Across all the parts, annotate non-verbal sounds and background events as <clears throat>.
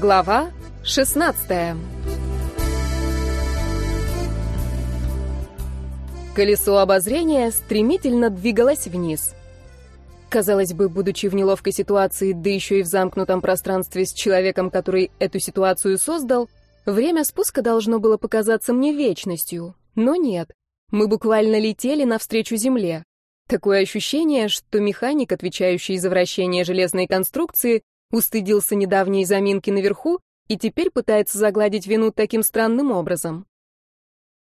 Глава 16 Колесо обозрения стремительно двигалось вниз. Казалось бы, будучи в неловкой ситуации, да еще и в замкнутом пространстве с человеком, который эту ситуацию создал, время спуска должно было показаться мне вечностью. Но нет. Мы буквально летели навстречу Земле. Такое ощущение, что механик, отвечающий за вращение железной конструкции, устыдился недавней заминки наверху и теперь пытается загладить вину таким странным образом.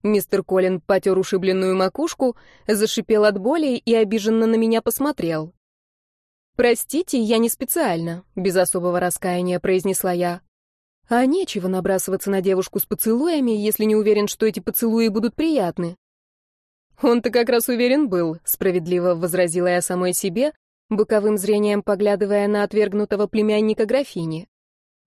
Мистер Колин потер ушибленную макушку, зашипел от боли и обиженно на меня посмотрел. «Простите, я не специально», — без особого раскаяния произнесла я. «А нечего набрасываться на девушку с поцелуями, если не уверен, что эти поцелуи будут приятны». «Он-то как раз уверен был», — справедливо возразила я самой себе, боковым зрением поглядывая на отвергнутого племянника графини.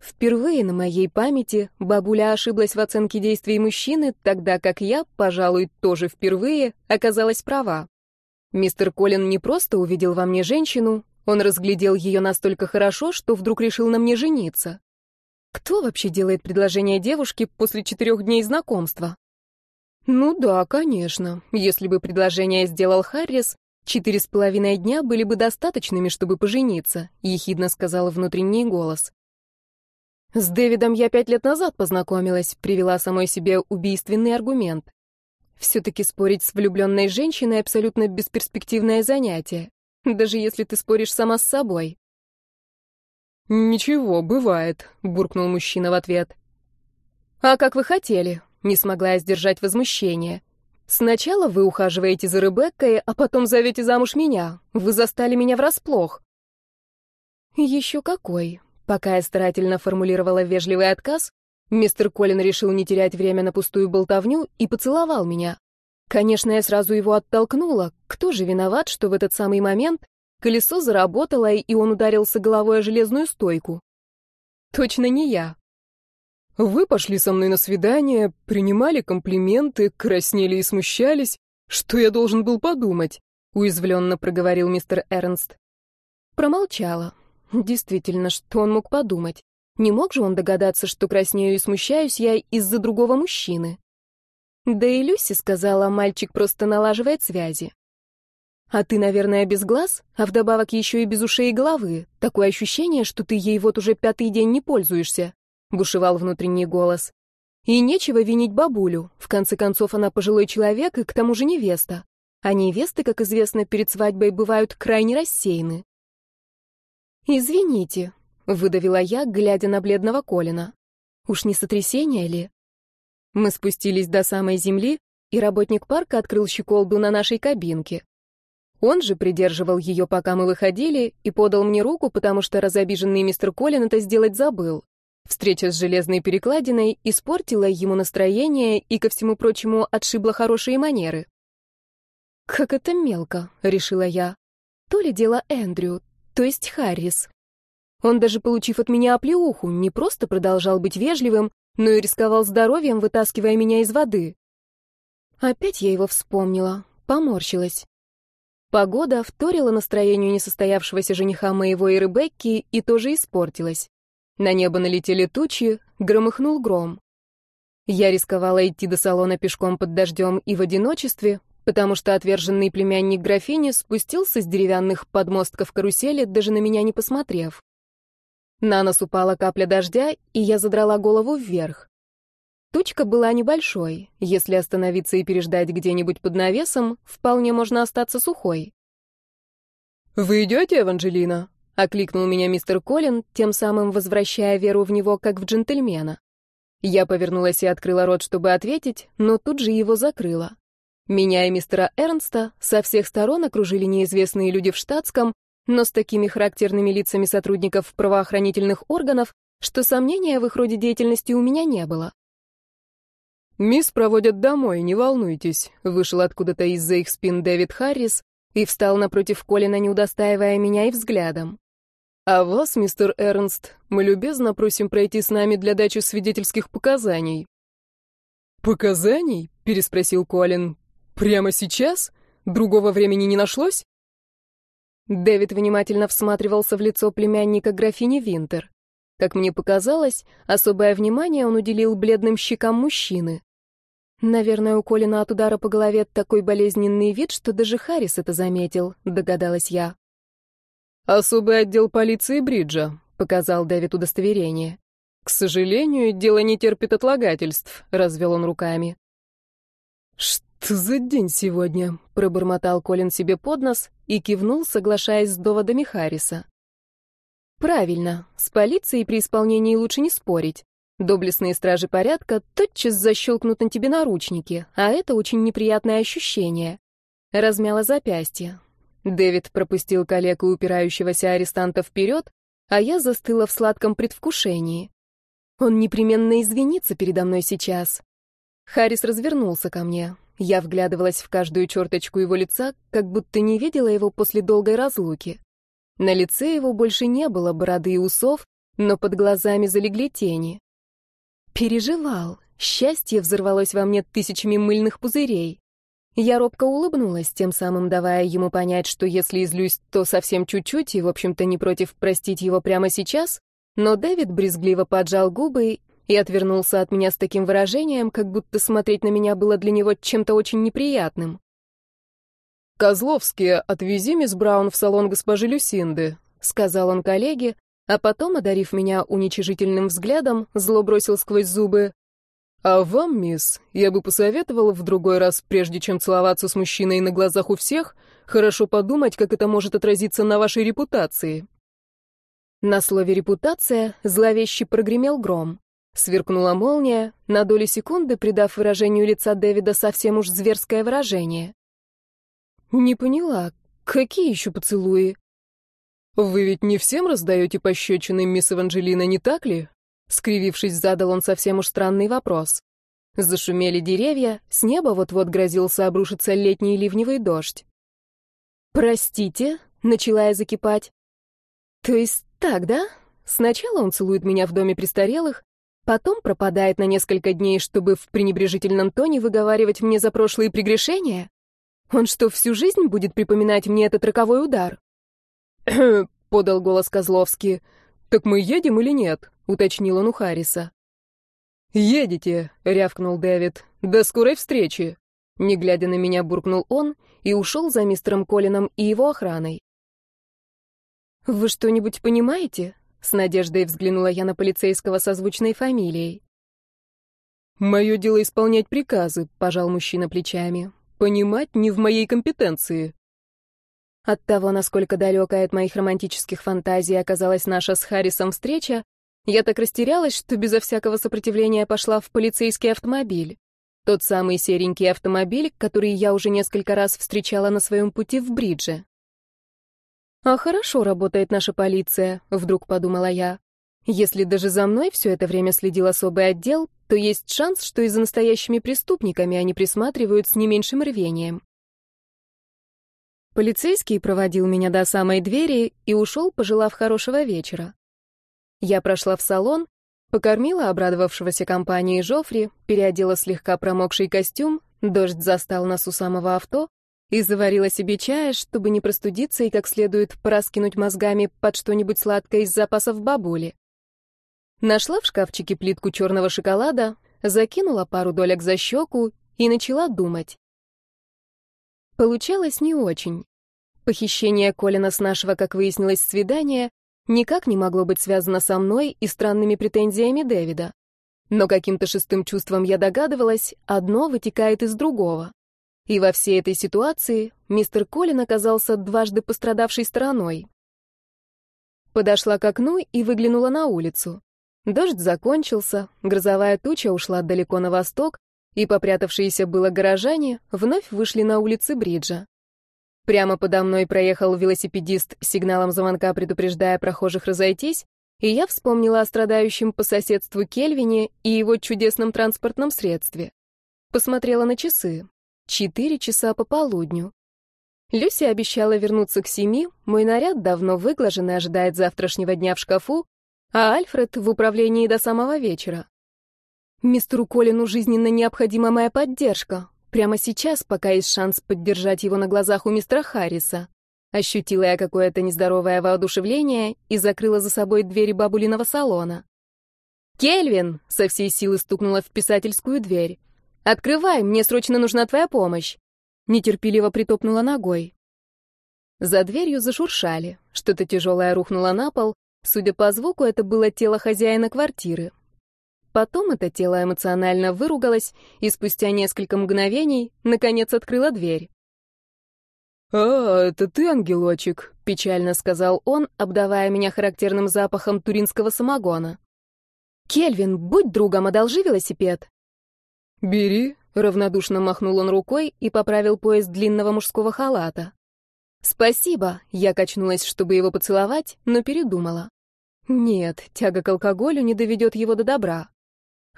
Впервые на моей памяти бабуля ошиблась в оценке действий мужчины, тогда как я, пожалуй, тоже впервые оказалась права. Мистер Колин не просто увидел во мне женщину, он разглядел ее настолько хорошо, что вдруг решил на мне жениться. Кто вообще делает предложение девушке после четырех дней знакомства? Ну да, конечно. Если бы предложение сделал Харрис, четыре с половиной дня были бы достаточными, чтобы пожениться, ехидно сказал внутренний голос. С Дэвидом я пять лет назад познакомилась, привела самой себе убийственный аргумент. Все-таки спорить с влюбленной женщиной абсолютно бесперспективное занятие, даже если ты споришь сама с собой. «Ничего, бывает», — буркнул мужчина в ответ. «А как вы хотели?» — не смогла я сдержать возмущение. «Сначала вы ухаживаете за Ребеккой, а потом зовете замуж меня. Вы застали меня врасплох». «Еще какой?» Пока я старательно формулировала вежливый отказ, мистер Колин решил не терять время на пустую болтовню и поцеловал меня. Конечно, я сразу его оттолкнула. Кто же виноват, что в этот самый момент колесо заработало, и он ударился головой о железную стойку? Точно не я. Вы пошли со мной на свидание, принимали комплименты, краснели и смущались. Что я должен был подумать? Уязвленно проговорил мистер Эрнст. Промолчала. Действительно, что он мог подумать? Не мог же он догадаться, что краснею и смущаюсь я из-за другого мужчины? Да и Люси сказала, мальчик просто налаживает связи. А ты, наверное, без глаз, а вдобавок еще и без ушей и головы. Такое ощущение, что ты ей вот уже пятый день не пользуешься, — бушевал внутренний голос. И нечего винить бабулю. В конце концов, она пожилой человек и к тому же невеста. А невесты, как известно, перед свадьбой бывают крайне рассеяны. «Извините», — выдавила я, глядя на бледного Колина. «Уж не сотрясение ли?» Мы спустились до самой земли, и работник парка открыл щеколду на нашей кабинке. Он же придерживал ее, пока мы выходили, и подал мне руку, потому что разобиженный мистер Колин это сделать забыл. Встреча с железной перекладиной испортила ему настроение и, ко всему прочему, отшибла хорошие манеры. «Как это мелко», — решила я. «То ли дело Эндрю, то есть Харрис. Он даже получив от меня оплеуху, не просто продолжал быть вежливым, но и рисковал здоровьем, вытаскивая меня из воды. Опять я его вспомнила, поморщилась. Погода вторила настроению несостоявшегося жениха моего и Ребекки и тоже испортилась. На небо налетели тучи, громыхнул гром. Я рисковала идти до салона пешком под дождем и в одиночестве, потому что отверженный племянник графини спустился с деревянных подмостков карусели, даже на меня не посмотрев. На нос упала капля дождя, и я задрала голову вверх. Тучка была небольшой. Если остановиться и переждать где-нибудь под навесом, вполне можно остаться сухой. «Вы идете, Эванжелина?» — окликнул меня мистер Колин, тем самым возвращая веру в него, как в джентльмена. Я повернулась и открыла рот, чтобы ответить, но тут же его закрыла. Меня и мистера Эрнста со всех сторон окружили неизвестные люди в штатском, но с такими характерными лицами сотрудников правоохранительных органов, что сомнения в их роде деятельности у меня не было. «Мисс проводят домой, не волнуйтесь», — вышел откуда-то из-за их спин Дэвид Харрис и встал напротив Колина, не удостаивая меня и взглядом. «А вас, мистер Эрнст, мы любезно просим пройти с нами для дачи свидетельских показаний». «Показаний?» — переспросил Колин. Прямо сейчас? Другого времени не нашлось? Дэвид внимательно всматривался в лицо племянника графини Винтер. Как мне показалось, особое внимание он уделил бледным щекам мужчины. Наверное, у Колина от удара по голове такой болезненный вид, что даже Харрис это заметил, догадалась я. «Особый отдел полиции Бриджа», — показал Дэвид удостоверение. «К сожалению, дело не терпит отлагательств», — развел он руками. «Что за день сегодня?» — пробормотал Колин себе под нос и кивнул, соглашаясь с доводами Харриса. «Правильно, с полицией при исполнении лучше не спорить. Доблестные стражи порядка тотчас защелкнут на тебе наручники, а это очень неприятное ощущение. Размяла запястье. Дэвид пропустил коллегу упирающегося арестанта вперед, а я застыла в сладком предвкушении. Он непременно извинится передо мной сейчас. Харрис развернулся ко мне. Я вглядывалась в каждую черточку его лица, как будто не видела его после долгой разлуки. На лице его больше не было бороды и усов, но под глазами залегли тени. Переживал. Счастье взорвалось во мне тысячами мыльных пузырей. Я робко улыбнулась, тем самым давая ему понять, что если излюсь, то совсем чуть-чуть, и, в общем-то, не против простить его прямо сейчас, но Дэвид брезгливо поджал губы и отвернулся от меня с таким выражением, как будто смотреть на меня было для него чем-то очень неприятным. «Козловский, отвези мисс Браун в салон госпожи Люсинды», — сказал он коллеге, а потом, одарив меня уничижительным взглядом, зло бросил сквозь зубы. «А вам, мисс, я бы посоветовал в другой раз, прежде чем целоваться с мужчиной на глазах у всех, хорошо подумать, как это может отразиться на вашей репутации». На слове «репутация» зловеще прогремел гром. Сверкнула молния, на долю секунды придав выражению лица Дэвида совсем уж зверское выражение. «Не поняла, какие еще поцелуи?» «Вы ведь не всем раздаете пощечины, мисс Эванжелина, не так ли?» Скривившись, задал он совсем уж странный вопрос. Зашумели деревья, с неба вот-вот грозился обрушиться летний ливневый дождь. «Простите», — начала я закипать. «То есть так, да? Сначала он целует меня в доме престарелых, потом пропадает на несколько дней, чтобы в пренебрежительном тоне выговаривать мне за прошлые прегрешения? Он что, всю жизнь будет припоминать мне этот роковой удар?» <clears throat> подал голос Козловский. «Так мы едем или нет?» — уточнил он у Харриса. «Едете», — рявкнул Дэвид. «До скорой встречи!» Не глядя на меня, буркнул он и ушел за мистером Колином и его охраной. «Вы что-нибудь понимаете?» — с надеждой взглянула я на полицейского со звучной фамилией. «Мое дело исполнять приказы», — пожал мужчина плечами. «Понимать не в моей компетенции». От того, насколько далекая от моих романтических фантазий оказалась наша с Харрисом встреча, я так растерялась, что безо всякого сопротивления пошла в полицейский автомобиль. Тот самый серенький автомобиль, который я уже несколько раз встречала на своем пути в Бридже. «А хорошо работает наша полиция», — вдруг подумала я. «Если даже за мной все это время следил особый отдел, то есть шанс, что и за настоящими преступниками они присматривают с не меньшим рвением». Полицейский проводил меня до самой двери и ушел, пожелав хорошего вечера. Я прошла в салон, покормила обрадовавшегося компании Жофри, переодела слегка промокший костюм, дождь застал нас у самого авто, и заварила себе чая, чтобы не простудиться и как следует пораскинуть мозгами под что-нибудь сладкое из запасов бабули. Нашла в шкафчике плитку черного шоколада, закинула пару долек за щеку и начала думать. Получалось не очень. Похищение Колина с нашего, как выяснилось, свидания никак не могло быть связано со мной и странными претензиями Дэвида. Но каким-то шестым чувством я догадывалась, одно вытекает из другого. И во всей этой ситуации мистер Колин оказался дважды пострадавшей стороной. Подошла к окну и выглянула на улицу. Дождь закончился, грозовая туча ушла далеко на восток, и попрятавшиеся было горожане вновь вышли на улицы Бриджа. Прямо подо мной проехал велосипедист сигналом звонка, предупреждая прохожих разойтись, и я вспомнила о страдающем по соседству Кельвине и его чудесном транспортном средстве. Посмотрела на часы. Четыре часа по полудню. Люси обещала вернуться к семи, мой наряд давно выглажен и ожидает завтрашнего дня в шкафу, а Альфред в управлении до самого вечера. Мистеру Колину жизненно необходима моя поддержка. Прямо сейчас, пока есть шанс поддержать его на глазах у мистера Харриса. Ощутила я какое-то нездоровое воодушевление и закрыла за собой двери бабулиного салона. «Кельвин!» — со всей силы стукнула в писательскую дверь. «Открывай, мне срочно нужна твоя помощь!» Нетерпеливо притопнула ногой. За дверью зашуршали. Что-то тяжелое рухнуло на пол. Судя по звуку, это было тело хозяина квартиры. Потом это тело эмоционально выругалось и спустя несколько мгновений наконец открыло дверь. «А, это ты, ангелочек», — печально сказал он, обдавая меня характерным запахом туринского самогона. «Кельвин, будь другом, одолжи велосипед». «Бери», — равнодушно махнул он рукой и поправил пояс длинного мужского халата. «Спасибо», — я качнулась, чтобы его поцеловать, но передумала. Нет, тяга к алкоголю не доведет его до добра.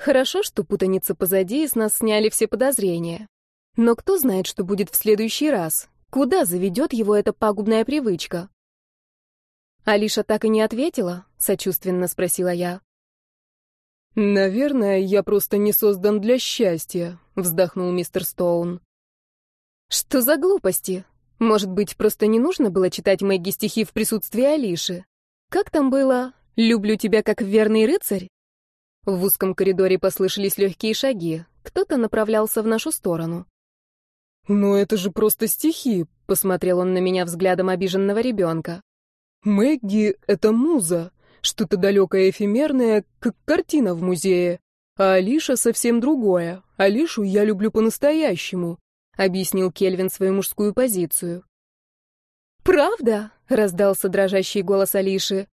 Хорошо, что путаница позади, и с нас сняли все подозрения. Но кто знает, что будет в следующий раз, Куда заведет его эта пагубная привычка? Алиша так и не ответила, сочувственно спросила я. Наверное, я просто не создан для счастья, вздохнул мистер Стоун. Что за глупости? Может быть, просто не нужно было читать Мэгги стихи в присутствии Алиши? Как там было? «Люблю тебя как верный рыцарь»?» В узком коридоре послышались легкие шаги. Кто-то направлялся в нашу сторону. «Но это же просто стихи», — посмотрел он на меня взглядом обиженного ребенка. «Мэгги — это муза, что-то далекое эфемерное, как картина в музее. А Алиша совсем другое. Алишу я люблю по-настоящему», — объяснил Кельвин свою мужскую позицию. «Правда?» — раздался дрожащий голос Алиши.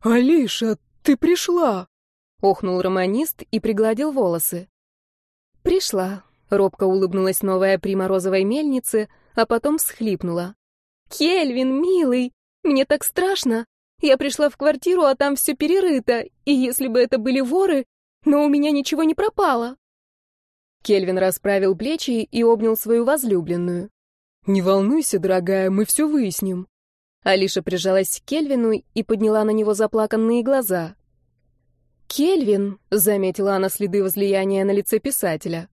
«Алиша, ты пришла!» — охнул романист и пригладил волосы. «Пришла», Робко улыбнулась новая прима розовой мельницы, а потом всхлипнула. «Кельвин, милый, мне так страшно. Я пришла в квартиру, а там все перерыто, и если бы это были воры, но у меня ничего не пропало». Кельвин расправил плечи и обнял свою возлюбленную. «Не волнуйся, дорогая, мы все выясним». Алиша прижалась к Кельвину и подняла на него заплаканные глаза. «Кельвин», — заметила она следы возлияния на лице писателя.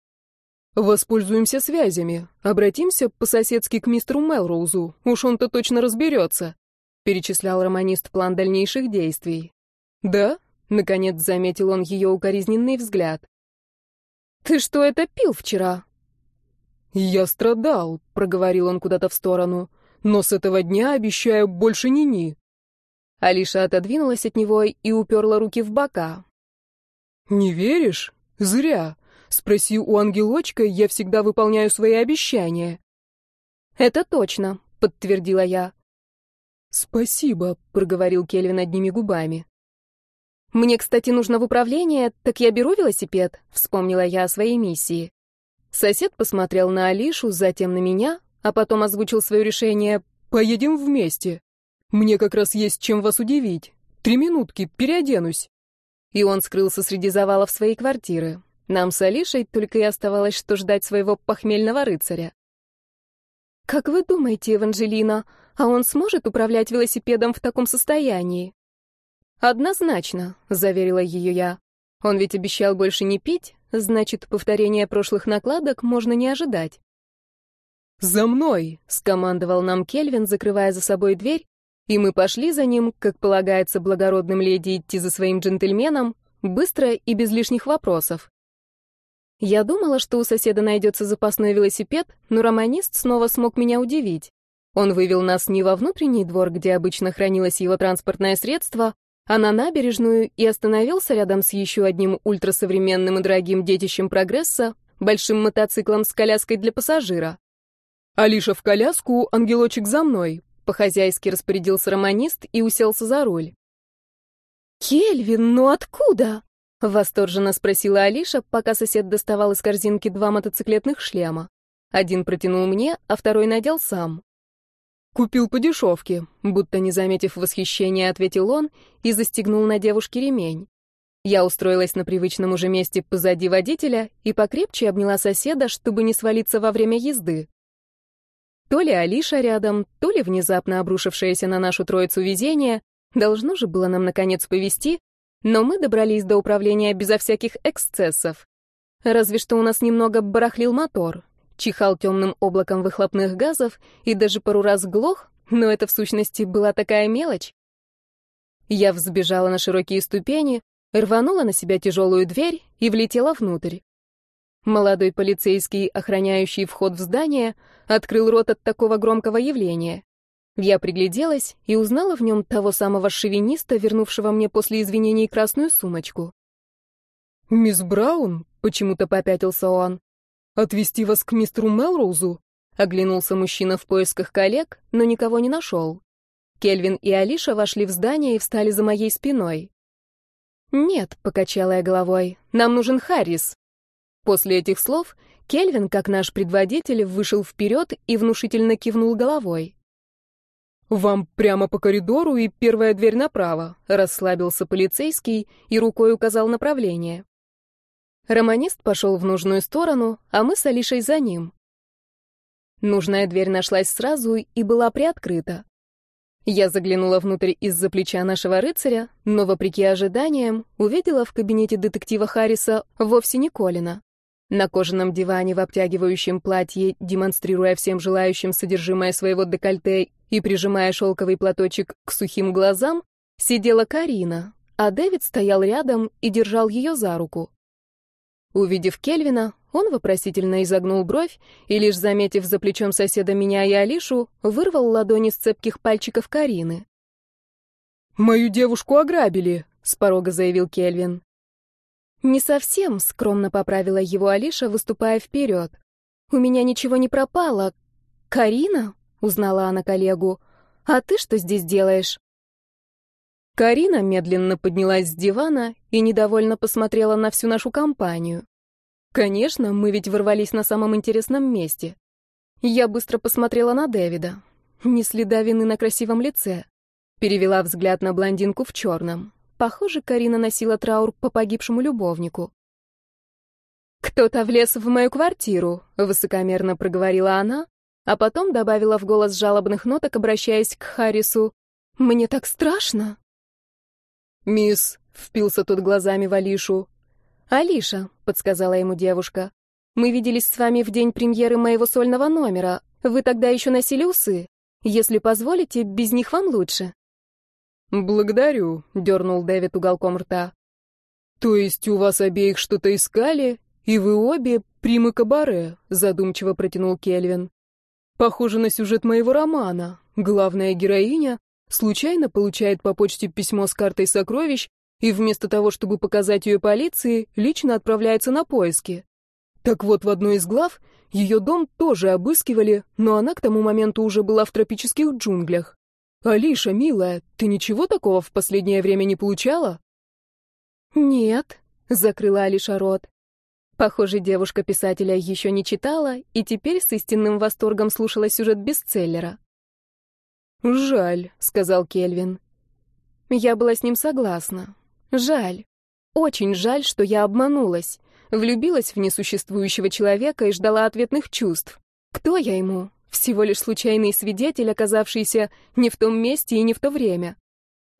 «Воспользуемся связями. Обратимся по-соседски к мистеру Мелроузу. Уж он-то точно разберется», — перечислял романист план дальнейших действий. «Да?» — наконец заметил он ее укоризненный взгляд. «Ты что это пил вчера?» «Я страдал», — проговорил он куда-то в сторону. «Но с этого дня обещаю больше ни-ни». Алиша отодвинулась от него и уперла руки в бока. «Не веришь? Зря. Спроси у ангелочка, я всегда выполняю свои обещания. Это точно, подтвердила я. Спасибо, проговорил Кельвин одними губами. Мне, кстати, нужно в управление, так я беру велосипед, вспомнила я о своей миссии. Сосед посмотрел на Алишу, затем на меня, а потом озвучил свое решение «Поедем вместе. Мне как раз есть чем вас удивить. Три минутки, переоденусь». И он скрылся среди завалов своей квартиры. Нам с Алишей только и оставалось, что ждать своего похмельного рыцаря. «Как вы думаете, Эванжелина, а он сможет управлять велосипедом в таком состоянии?» «Однозначно», — заверила ее я. «Он ведь обещал больше не пить, значит, повторения прошлых накладок можно не ожидать». «За мной!» — скомандовал нам Кельвин, закрывая за собой дверь, и мы пошли за ним, как полагается благородным леди идти за своим джентльменом, быстро и без лишних вопросов. Я думала, что у соседа найдется запасной велосипед, но романист снова смог меня удивить. Он вывел нас не во внутренний двор, где обычно хранилось его транспортное средство, а на набережную и остановился рядом с еще одним ультрасовременным и дорогим детищем прогресса, большим мотоциклом с коляской для пассажира. «Алиша в коляску, ангелочек за мной», — по-хозяйски распорядился романист и уселся за руль. «Кельвин, ну откуда?» Восторженно спросила Алиша, пока сосед доставал из корзинки два мотоциклетных шлема. Один протянул мне, а второй надел сам. «Купил по дешевке», будто не заметив восхищения, ответил он и застегнул на девушке ремень. Я устроилась на привычном уже месте позади водителя и покрепче обняла соседа, чтобы не свалиться во время езды. То ли Алиша рядом, то ли внезапно обрушившееся на нашу троицу везение, должно же было нам наконец повести, но мы добрались до управления безо всяких эксцессов. Разве что у нас немного барахлил мотор, чихал темным облаком выхлопных газов и даже пару раз глох, но это в сущности была такая мелочь. Я взбежала на широкие ступени, рванула на себя тяжелую дверь и влетела внутрь. Молодой полицейский, охраняющий вход в здание, открыл рот от такого громкого явления. Я пригляделась и узнала в нем того самого шовиниста, вернувшего мне после извинений красную сумочку. «Мисс Браун?» — почему-то попятился он. «Отвезти вас к мистеру Мелроузу?» Оглянулся мужчина в поисках коллег, но никого не нашел. Кельвин и Алиша вошли в здание и встали за моей спиной. «Нет», — покачала я головой, — «нам нужен Харрис». После этих слов Кельвин, как наш предводитель, вышел вперед и внушительно кивнул головой. «Вам прямо по коридору и первая дверь направо», — расслабился полицейский и рукой указал направление. Романист пошел в нужную сторону, а мы с Алишей за ним. Нужная дверь нашлась сразу и была приоткрыта. Я заглянула внутрь из-за плеча нашего рыцаря, но, вопреки ожиданиям, увидела в кабинете детектива Харриса вовсе не Колина. На кожаном диване в обтягивающем платье, демонстрируя всем желающим содержимое своего декольте и прижимая шелковый платочек к сухим глазам, сидела Карина, а Дэвид стоял рядом и держал ее за руку. Увидев Кельвина, он вопросительно изогнул бровь и, лишь заметив за плечом соседа меня и Алишу, вырвал ладони с цепких пальчиков Карины. «Мою девушку ограбили», — с порога заявил Кельвин. «Не совсем», — скромно поправила его Алиша, выступая вперед. «У меня ничего не пропало. Карина?» — узнала она коллегу. «А ты что здесь делаешь?» Карина медленно поднялась с дивана и недовольно посмотрела на всю нашу компанию. Конечно, мы ведь ворвались на самом интересном месте. Я быстро посмотрела на Дэвида. Ни следа вины на красивом лице. Перевела взгляд на блондинку в черном. Похоже, Карина носила траур по погибшему любовнику. «Кто-то влез в мою квартиру», — высокомерно проговорила она, а потом добавила в голос жалобных ноток, обращаясь к Харрису. «Мне так страшно». «Мисс», — впился тот глазами в Алишу, «Алиша», — подсказала ему девушка, — «мы виделись с вами в день премьеры моего сольного номера. Вы тогда еще носили усы. Если позволите, без них вам лучше». «Благодарю», — дернул Дэвид уголком рта. «То есть у вас обеих что-то искали, и вы обе примы кабаре», — задумчиво протянул Кельвин. «Похоже на сюжет моего романа. Главная героиня случайно получает по почте письмо с картой сокровищ и вместо того, чтобы показать ее полиции, лично отправляется на поиски. Так вот, в одной из глав ее дом тоже обыскивали, но она к тому моменту уже была в тропических джунглях. «Алиша, милая, ты ничего такого в последнее время не получала?» «Нет», — закрыла Алиша рот. Похоже, девушка писателя еще не читала и теперь с истинным восторгом слушала сюжет бестселлера. «Жаль», — сказал Кельвин. Я была с ним согласна. Жаль. Очень жаль, что я обманулась. Влюбилась в несуществующего человека и ждала ответных чувств. Кто я ему? Всего лишь случайный свидетель, оказавшийся не в том месте и не в то время.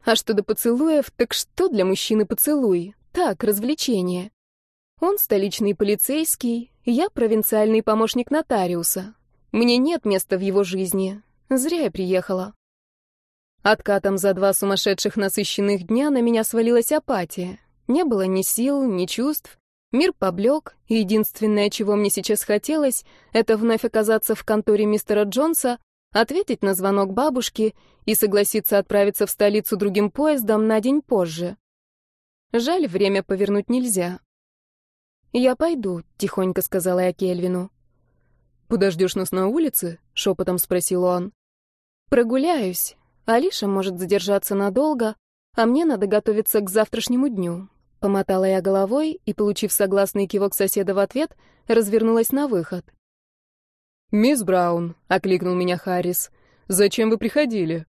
А что до поцелуев, так что для мужчины поцелуй? Так, развлечение. Он столичный полицейский, я провинциальный помощник нотариуса. Мне нет места в его жизни. Зря я приехала. Откатом за два сумасшедших насыщенных дня на меня свалилась апатия. Не было ни сил, ни чувств. Мир поблек, и единственное, чего мне сейчас хотелось, это вновь оказаться в конторе мистера Джонса, ответить на звонок бабушки и согласиться отправиться в столицу другим поездом на день позже. Жаль, время повернуть нельзя. «Я пойду», — тихонько сказала я Кельвину. «Подождешь нас на улице?» — шепотом спросил он. «Прогуляюсь. Алиша может задержаться надолго, а мне надо готовиться к завтрашнему дню. Помотала я головой и, получив согласный кивок соседа в ответ, развернулась на выход. «Мисс Браун», — окликнул меня Харрис, — «зачем вы приходили?»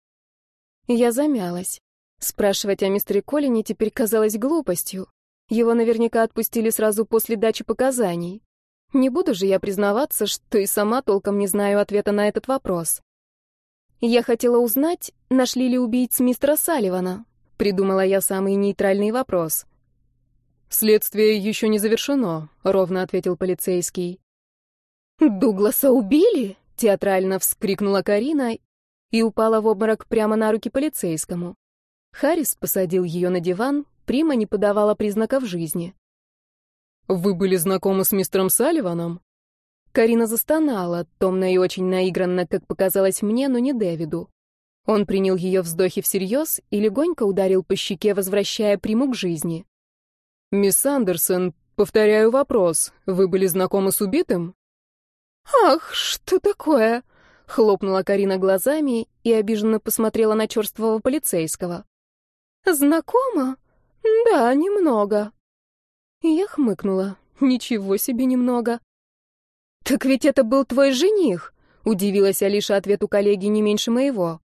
Я замялась. Спрашивать о мистере Колине теперь казалось глупостью. Его наверняка отпустили сразу после дачи показаний. Не буду же я признаваться, что и сама толком не знаю ответа на этот вопрос. Я хотела узнать, нашли ли убийц мистера Салливана. Придумала я самый нейтральный вопрос. «Следствие еще не завершено», — ровно ответил полицейский. «Дугласа убили?» — театрально вскрикнула Карина и упала в обморок прямо на руки полицейскому. Харрис посадил ее на диван, Прима не подавала признаков жизни. «Вы были знакомы с мистером Салливаном?» Карина застонала, томно и очень наигранно, как показалось мне, но не Дэвиду. Он принял ее вздохи всерьез и легонько ударил по щеке, возвращая приму к жизни. «Мисс Андерсон, повторяю вопрос. Вы были знакомы с убитым?» «Ах, что такое?» — хлопнула Карина глазами и обиженно посмотрела на черствого полицейского. «Знакома? Да, немного». Я хмыкнула. «Ничего себе немного». «Так ведь это был твой жених!» — удивилась Алиша ответу коллеги не меньше моего.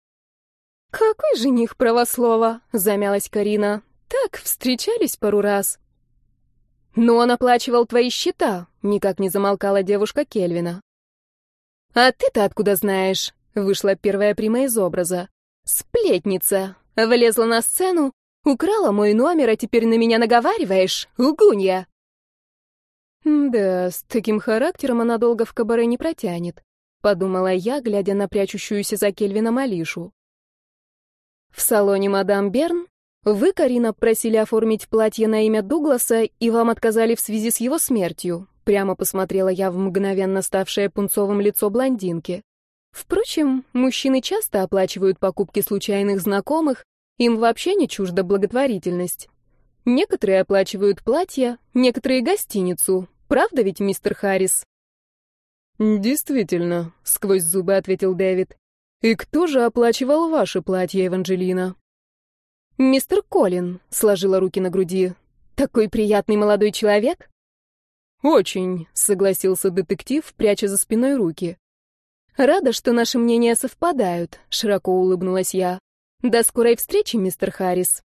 «Какой жених правослова?» — замялась Карина. «Так, встречались пару раз». «Но он оплачивал твои счета», — никак не замолкала девушка Кельвина. «А ты-то откуда знаешь?» — вышла первая прима из образа. «Сплетница. Влезла на сцену, украла мой номер, а теперь на меня наговариваешь? Лгунья!» «Да, с таким характером она долго в кабаре не протянет», — подумала я, глядя на прячущуюся за Кельвином Алишу. В салоне «Мадам Берн» вы, Карина, просили оформить платье на имя Дугласа, и вам отказали в связи с его смертью. Прямо посмотрела я в мгновенно ставшее пунцовым лицо блондинки. Впрочем, мужчины часто оплачивают покупки случайных знакомых, им вообще не чужда благотворительность. Некоторые оплачивают платья, некоторые гостиницу. Правда ведь, мистер Харрис? Действительно, сквозь зубы ответил Дэвид. И кто же оплачивал ваше платье, Эванжелина? Мистер Колин сложила руки на груди. Такой приятный молодой человек? Очень, согласился детектив, пряча за спиной руки. Рада, что наши мнения совпадают, широко улыбнулась я. До скорой встречи, мистер Харрис.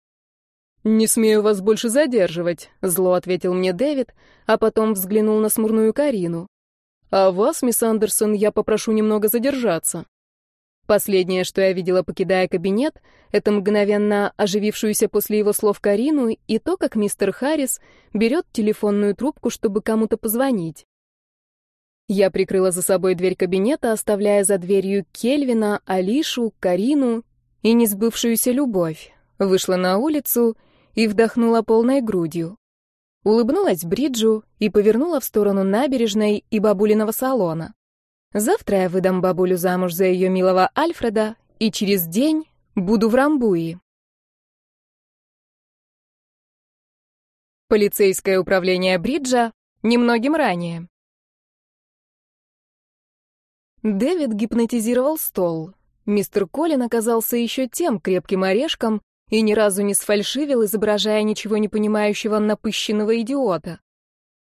«Не смею вас больше задерживать», — зло ответил мне Дэвид, а потом взглянул на смурную Карину. «А вас, мисс Андерсон, я попрошу немного задержаться». Последнее, что я видела, покидая кабинет, это мгновенно оживившуюся после его слов Карину и то, как мистер Харрис берет телефонную трубку, чтобы кому-то позвонить. Я прикрыла за собой дверь кабинета, оставляя за дверью Кельвина, Алишу, Карину и несбывшуюся любовь. Вышла на улицу и вдохнула полной грудью. Улыбнулась Бриджу и повернула в сторону набережной и бабулиного салона. Завтра я выдам бабулю замуж за ее милого Альфреда, и через день буду в Рамбуи. Полицейское управление Бриджа немногим ранее. Дэвид гипнотизировал стол. Мистер Колин оказался еще тем крепким орешком, и ни разу не сфальшивил, изображая ничего не понимающего напыщенного идиота.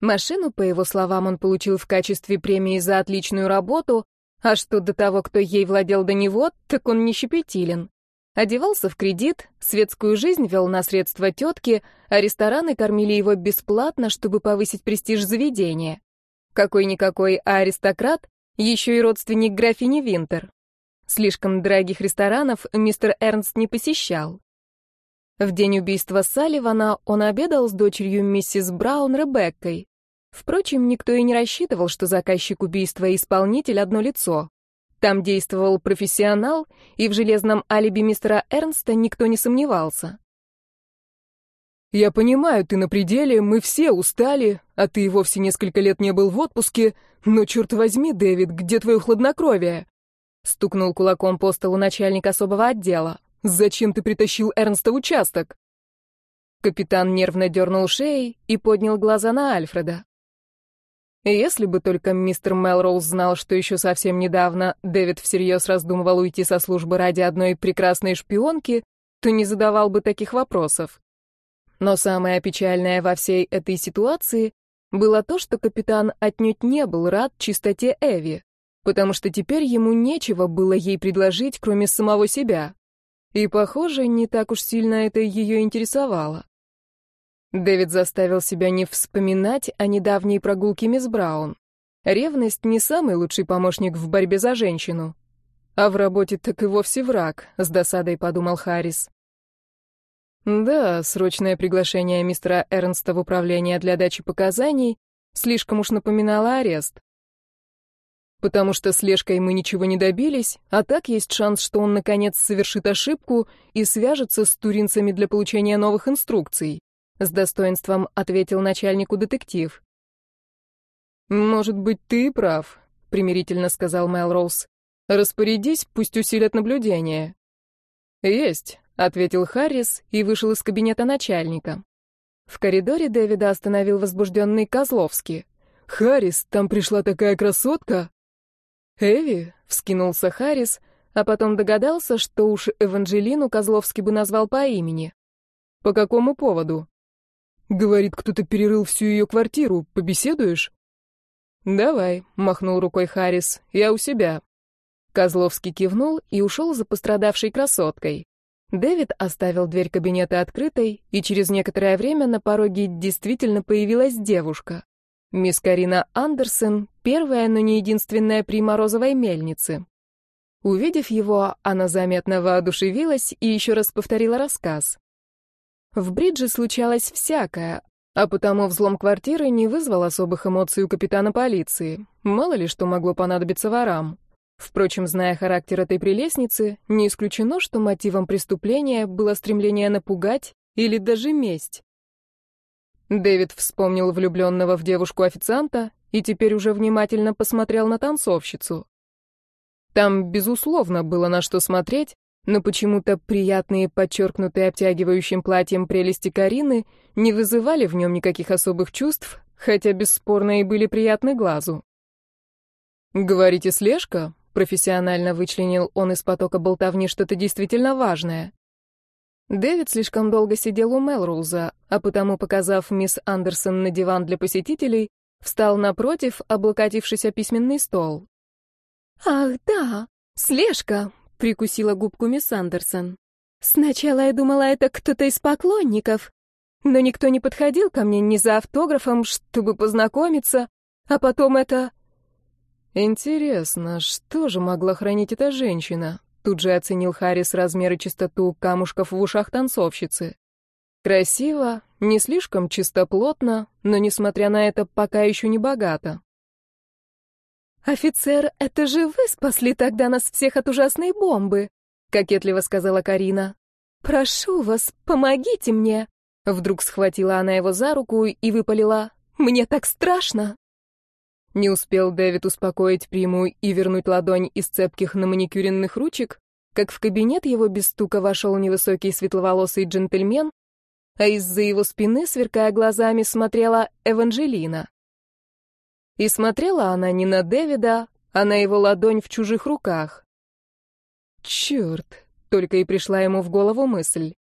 Машину, по его словам, он получил в качестве премии за отличную работу, а что до того, кто ей владел до него, так он не щепетилен. Одевался в кредит, светскую жизнь вел на средства тетки, а рестораны кормили его бесплатно, чтобы повысить престиж заведения. Какой-никакой, а аристократ, еще и родственник графини Винтер. Слишком дорогих ресторанов мистер Эрнст не посещал. В день убийства Салливана он обедал с дочерью миссис Браун Ребеккой. Впрочем, никто и не рассчитывал, что заказчик убийства и исполнитель одно лицо. Там действовал профессионал, и в железном алиби мистера Эрнста никто не сомневался. «Я понимаю, ты на пределе, мы все устали, а ты и вовсе несколько лет не был в отпуске, но, черт возьми, Дэвид, где твое хладнокровие?» Стукнул кулаком по столу начальник особого отдела. Зачем ты притащил Эрнста участок?» Капитан нервно дернул шеей и поднял глаза на Альфреда. Если бы только мистер Мелроуз знал, что еще совсем недавно Дэвид всерьез раздумывал уйти со службы ради одной прекрасной шпионки, то не задавал бы таких вопросов. Но самое печальное во всей этой ситуации было то, что капитан отнюдь не был рад чистоте Эви, потому что теперь ему нечего было ей предложить, кроме самого себя. И, похоже, не так уж сильно это ее интересовало. Дэвид заставил себя не вспоминать о недавней прогулке мисс Браун. Ревность не самый лучший помощник в борьбе за женщину. А в работе так и вовсе враг, с досадой подумал Харрис. Да, срочное приглашение мистера Эрнста в управление для дачи показаний слишком уж напоминало арест. потому что с Лешкой мы ничего не добились, а так есть шанс, что он наконец совершит ошибку и свяжется с туринцами для получения новых инструкций», с достоинством ответил начальнику детектив. «Может быть, ты прав», — примирительно сказал Мелроуз. «Распорядись, пусть усилят наблюдение». «Есть», — ответил Харрис и вышел из кабинета начальника. В коридоре Дэвида остановил возбужденный Козловский. «Харрис, там пришла такая красотка!» «Эви?» — вскинулся Харрис, а потом догадался, что уж Эванжелину Козловский бы назвал по имени. «По какому поводу?» «Говорит, кто-то перерыл всю ее квартиру. Побеседуешь?» «Давай», — махнул рукой Харрис, — «я у себя». Козловский кивнул и ушел за пострадавшей красоткой. Дэвид оставил дверь кабинета открытой, и через некоторое время на пороге действительно появилась девушка. Мисс Карина Андерсон, первая, но не единственная при Морозовой мельнице. Увидев его, она заметно воодушевилась и еще раз повторила рассказ. В бридже случалось всякое, а потому взлом квартиры не вызвал особых эмоций у капитана полиции. Мало ли что могло понадобиться ворам. Впрочем, зная характер этой прелестницы, не исключено, что мотивом преступления было стремление напугать или даже месть. Дэвид вспомнил влюбленного в девушку официанта и теперь уже внимательно посмотрел на танцовщицу. Там, безусловно, было на что смотреть, но почему-то приятные, подчеркнутые обтягивающим платьем прелести Карины не вызывали в нем никаких особых чувств, хотя бесспорно и были приятны глазу. «Говорите, слежка?» Профессионально вычленил он из потока болтовни что-то действительно важное. Дэвид слишком долго сидел у Мелроуза, а потому, показав мисс Андерсон на диван для посетителей, встал напротив, облокотившись о письменный стол. «Ах, да, слежка!» — прикусила губку мисс Андерсон. «Сначала я думала, это кто-то из поклонников, но никто не подходил ко мне ни за автографом, чтобы познакомиться, а потом это...» Интересно, что же могла хранить эта женщина? Тут же оценил Харрис размер и чистоту камушков в ушах танцовщицы. Красиво, не слишком чистоплотно, но, несмотря на это, пока еще не богато. «Офицер, это же вы спасли тогда нас всех от ужасной бомбы», — кокетливо сказала Карина. «Прошу вас, помогите мне». Вдруг схватила она его за руку и выпалила. «Мне так страшно». Не успел Дэвид успокоить приму и вернуть ладонь из цепких на маникюренных ручек, как в кабинет его без стука вошел невысокий светловолосый джентльмен, а из-за его спины, сверкая глазами, смотрела Эванжелина. И смотрела она не на Дэвида, а на его ладонь в чужих руках. Черт, только и пришла ему в голову мысль.